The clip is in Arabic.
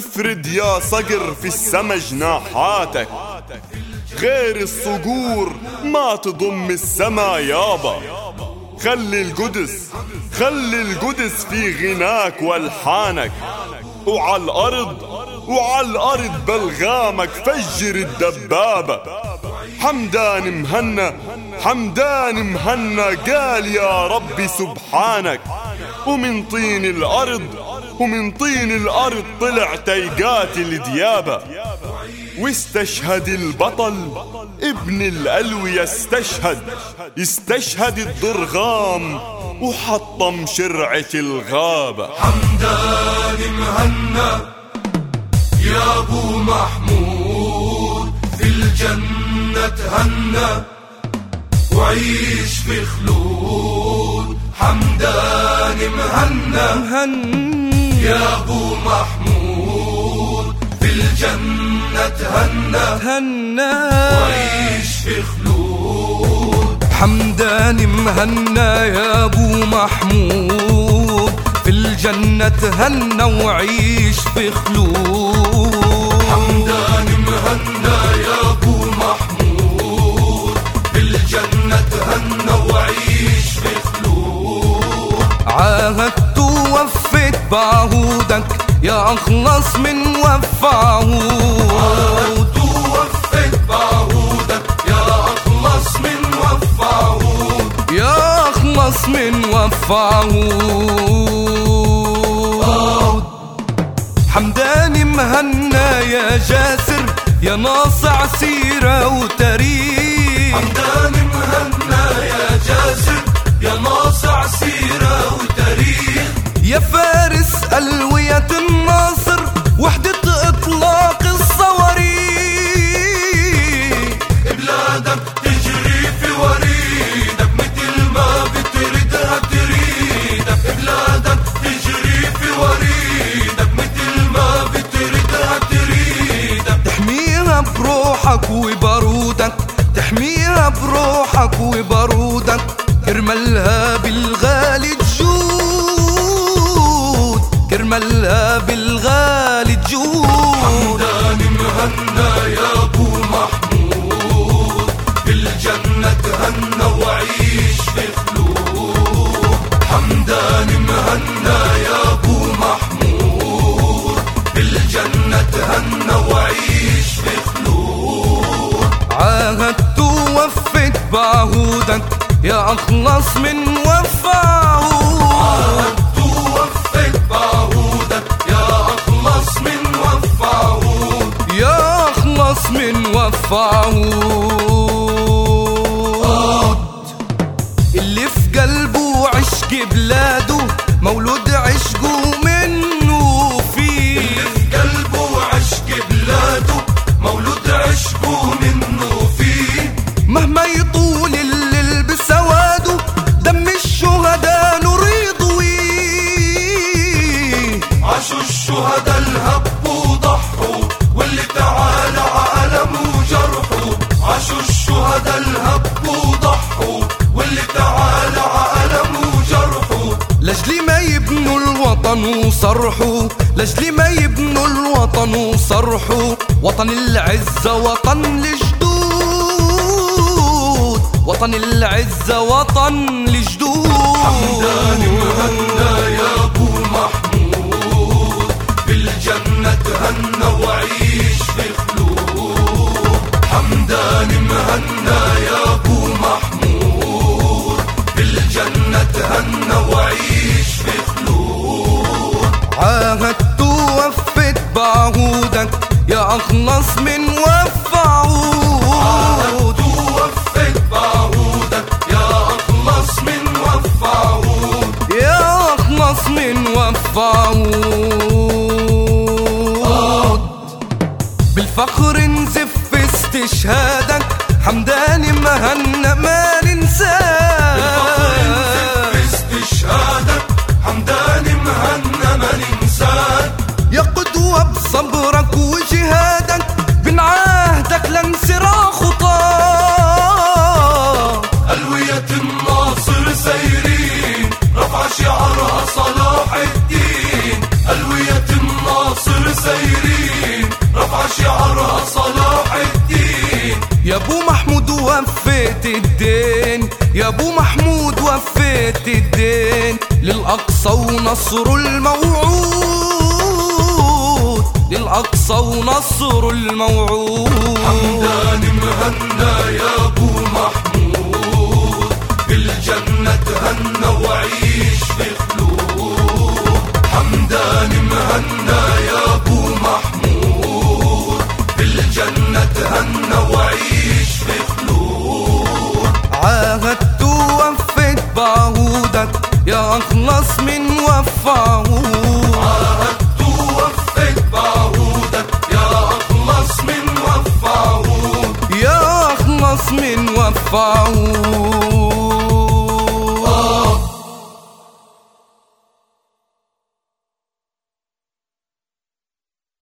افرد يا صقر في السما جناحاتك. غير الصقور ما تضم السما يابا. خلي القدس خلي القدس في غناك والحانك. وعلى الأرض وعلى الأرض بلغامك فجر الدبابة. حمدان مهنا حمدان مهنا قال يا ربي سبحانك. ومن طين الأرض ومن طين الأرض طلع تيقاتل ديابه واستشهد البطل ابن الألو يستشهد. يستشهد الضرغام وحطم شرعة الغابة. حمدان مهنا يا أبو محمود في الجنة تهنى وعيش في خلود حمدان مهنا. يا أبو محمود في الجنة تهنى تهنى وعيش في خلود. حمدان مهنا يا أبو محمود. في الجنة تهنى وعيش في خلود. حمدان بعهودك يا أخلص من وفعهود توفيت بعهودك يا أخلص من وفعهود يا أخلص من وفعهود حمداني مهنا يا جاسر يا ناصع سيرة وتاريخ حمدان يا فارس ألوية الناصر وحدة بالجنة تهنى وعيش في خلود حمدان مهنا يا أبو محمود. بالجنة تهنى وعيش في خلود عاهدت ووفيت بعهودك يا أخلص من وفعهود توفيت بعهودك يا أخلص من وفعهود يا أخلص من وفعهود بلاده مولود وصرحوا. لاجل ما يبنوا الوطن وصرحوا؟ وطن العزة وطن الجدود وطن العزة وطن الجدود حمدان استشهادك وفيت الدين. يا أبو محمود وفيت الدين. للأقصى ونصر الموعود. للأقصى ونصر الموعود. حمدان مهنا يا أبو محمود. بالجنة تهنى وعيش في Fau